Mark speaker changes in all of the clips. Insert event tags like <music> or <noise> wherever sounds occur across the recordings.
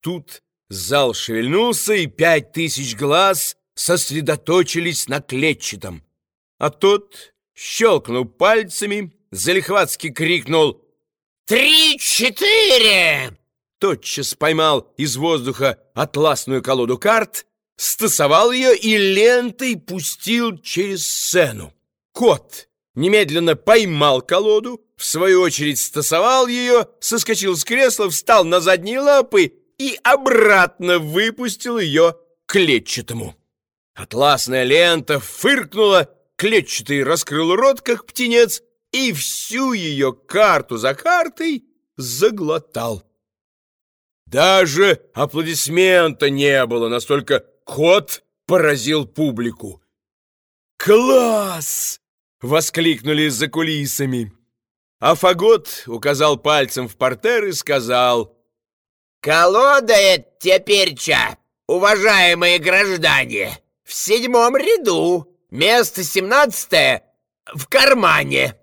Speaker 1: Тут зал шевельнулся, и пять тысяч глаз сосредоточились на клетчатом. А тот щелкнул пальцами, залихватски крикнул «Три-четыре!» Тотчас поймал из воздуха атласную колоду карт, стасовал ее и лентой пустил через сцену. Кот немедленно поймал колоду, в свою очередь стасовал ее, соскочил с кресла, встал на задние лапы и обратно выпустил ее клетчатому. Атласная лента фыркнула, клетчатый раскрыл рот, как птенец, и всю ее карту за картой заглотал. Даже аплодисмента не было, настолько кот поразил публику. «Класс!» — воскликнули за кулисами. А Фагот указал пальцем в портер и сказал
Speaker 2: «Колода это теперь-ча, уважаемые граждане, в седьмом ряду, место семнадцатое в кармане».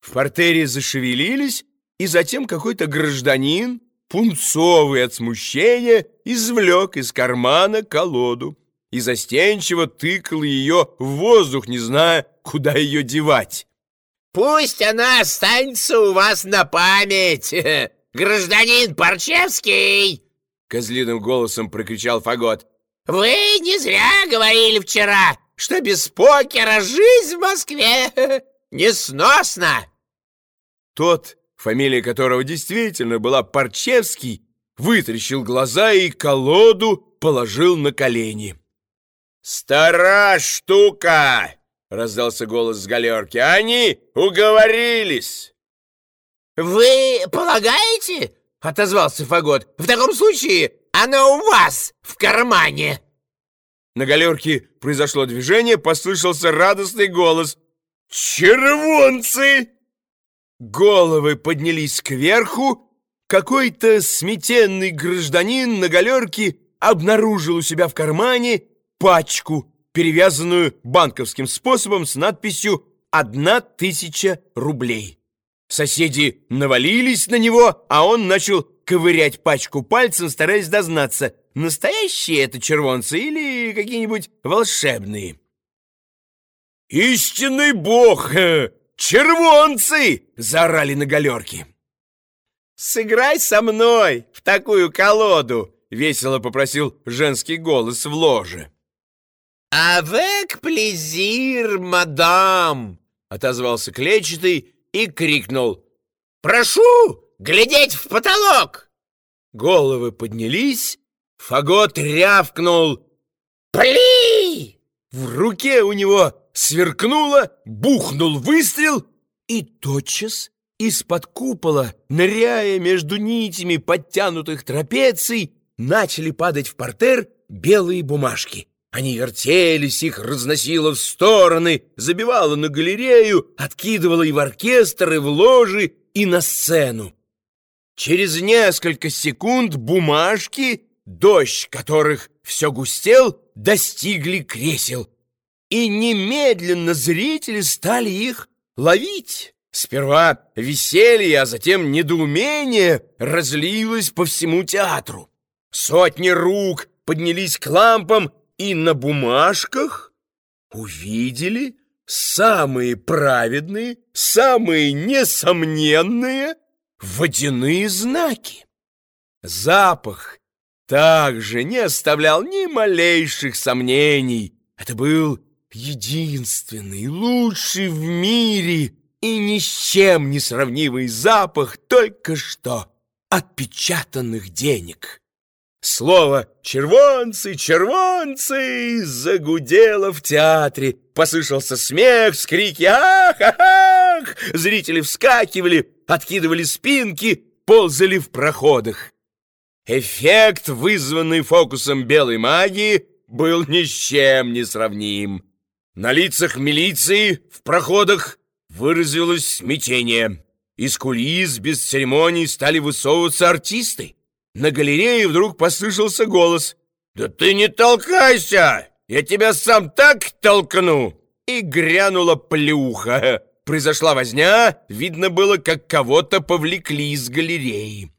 Speaker 1: В портере зашевелились, и затем какой-то гражданин, пунцовый от смущения, извлек из кармана колоду и застенчиво тыкал ее в воздух, не зная, куда ее девать.
Speaker 2: «Пусть она останется у вас на память, <laughs> гражданин Парчевский!» Козлиным голосом прокричал Фагот. «Вы не зря говорили вчера, что без покера жизнь в Москве <laughs> несносна!»
Speaker 1: Тот, фамилия которого действительно была Парчевский, вытрящил глаза и колоду положил на колени. «Стара штука!» — раздался голос с галерки. «Они уговорились!»
Speaker 2: «Вы полагаете?» — отозвался Фагот. «В таком случае она у вас в кармане!»
Speaker 1: На галерке произошло движение, послышался радостный голос. «Червонцы!» Головы поднялись кверху. Какой-то сметенный гражданин на галерке обнаружил у себя в кармане пачку, перевязанную банковским способом с надписью «Одна тысяча рублей». Соседи навалились на него, а он начал ковырять пачку пальцем, стараясь дознаться, настоящие это червонцы или какие-нибудь волшебные. «Истинный бог! Червонцы!» — заорали на галерке. «Сыграй со мной в такую колоду!» — весело попросил женский голос в ложе.
Speaker 2: «Авек плезир, мадам!» — отозвался клетчатый и крикнул. «Прошу глядеть в потолок!»
Speaker 1: Головы поднялись, фагот рявкнул. «Пли!» В руке у него сверкнуло, бухнул выстрел, и тотчас из-под купола, ныряя между нитями подтянутых трапеций, начали падать в портер белые бумажки. Они вертелись, их разносило в стороны, забивало на галерею, откидывало и в оркестр, и в ложи, и на сцену. Через несколько секунд бумажки, дождь которых все густел, достигли кресел. И немедленно зрители стали их ловить. Сперва веселье, а затем недоумение разлилось по всему театру. Сотни рук поднялись к лампам и на бумажках увидели самые праведные, самые несомненные водяные знаки. Запах также не оставлял ни малейших сомнений. Это был единственный, лучший в мире и ни с чем не сравнимый запах только что отпечатанных денег. Слово «червонцы, червонцы» загудело в театре. Послышался смех, скрики «Ах, ах, ах!» Зрители вскакивали, откидывали спинки, ползали в проходах. Эффект, вызванный фокусом белой магии, был ни с чем не сравним. На лицах милиции в проходах выразилось смятение. Из кулис без церемоний стали высовываться артисты. На галерее вдруг послышался голос. «Да ты не толкайся! Я тебя сам так толкну!» И грянула плюха. Произошла возня, видно было, как кого-то повлекли из галереи.